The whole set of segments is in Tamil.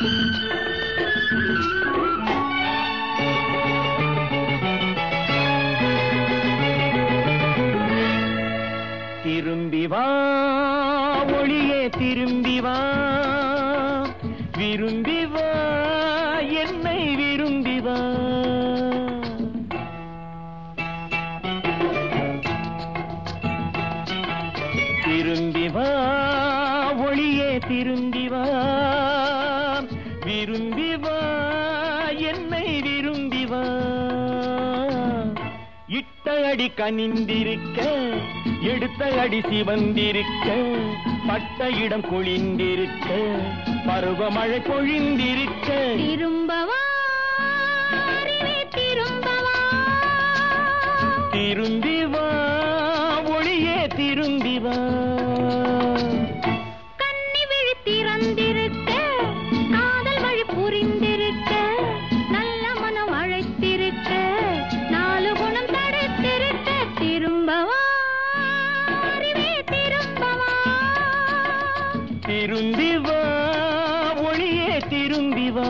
திரும்பி வா ஒளியே திரும்பி வா. விரும்பி வா என்னை விரும்பி வா. திரும்பி வா ஒளியே திரும்பி வா. விரும்பி வா என்னை விரும்பி வா. இட்ட அடி கனிந்திருக்க எடுத்த அடி சிவந்திருக்க பட்ட இடம் குளிந்திருக்க பருவமழை பொழிந்திருக்க. திரும்பவா திரும்பவா. திரும்பி வா ஒளியே திரும்பி வா. திரும்பி ஒளியே திரும்பிவா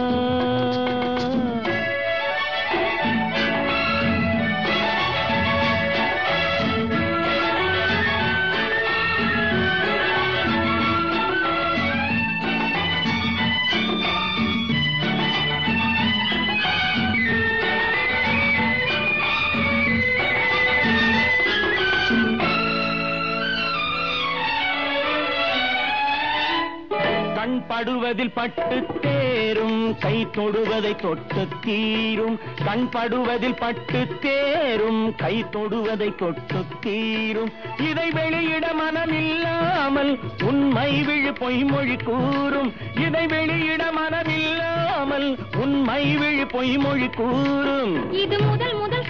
கண் படுவதில் பட்டு தேரும் கை தொடுவதை தொட்டு தீரும். கண் படுவதில் பட்டு தேரும் கை தொடுவதை தொட்டு தீரும். இதை வெளியிட மனம் இல்லாமல் உண்மை விழு பொய்மொழி கூறும். இதை வெளியிட மனம் இல்லாமல் உண்மை விழு பொய்மொழி கூறும். இது முதல் முதல்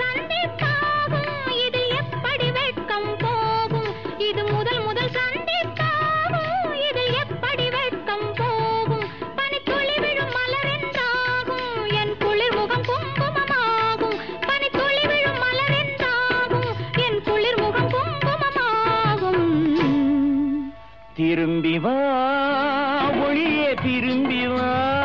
திரும்பி வா ஒளியே திரும்பி வா.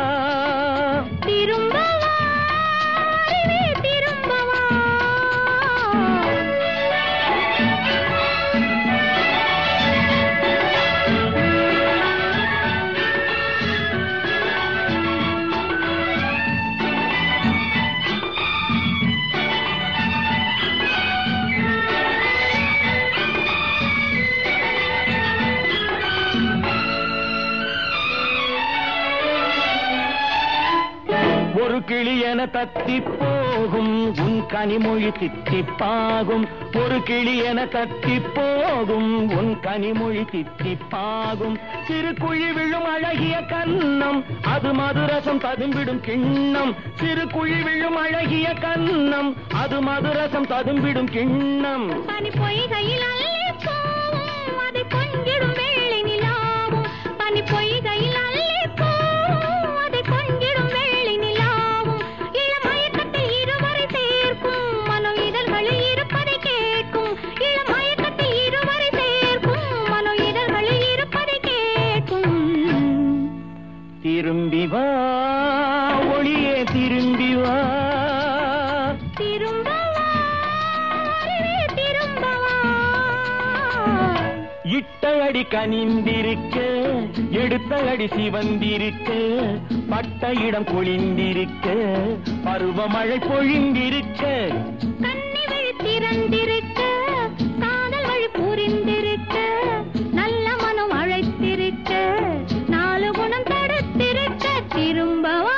என தத்தி போகும் உன் கனிமொழி தித்திப்பாகும். ஒரு கிளி என தத்தி போகும் உன் கனிமொழி தித்திப்பாகும். சிறு குழி விழும் அழகிய கன்னம் அது மதுரசம் ததும்பிடும் கிண்ணம். சிறு குழி விழும் அழகிய கன்னம் அது மதுரசம் ததும்பிடும் கிண்ணம். பனி பொய்கையில் அல்ல இட்ட அடி கனிந்திருக்க எடுத்த அடி சிவந்திருக்க பட்ட இடம் பொழிந்திருக்க பருவமழை பொழிந்திருக்க. கண்ணி வழி திறந்திருக்க காதல் வழி புரிந்திருக்க நல்ல மனம் அழைத்திருக்க நாலு குணம் தடுத்திருக்க திரும்பவா.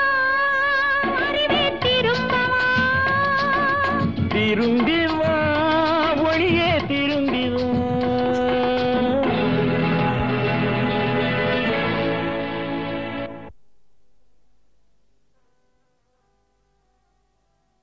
திரும்பி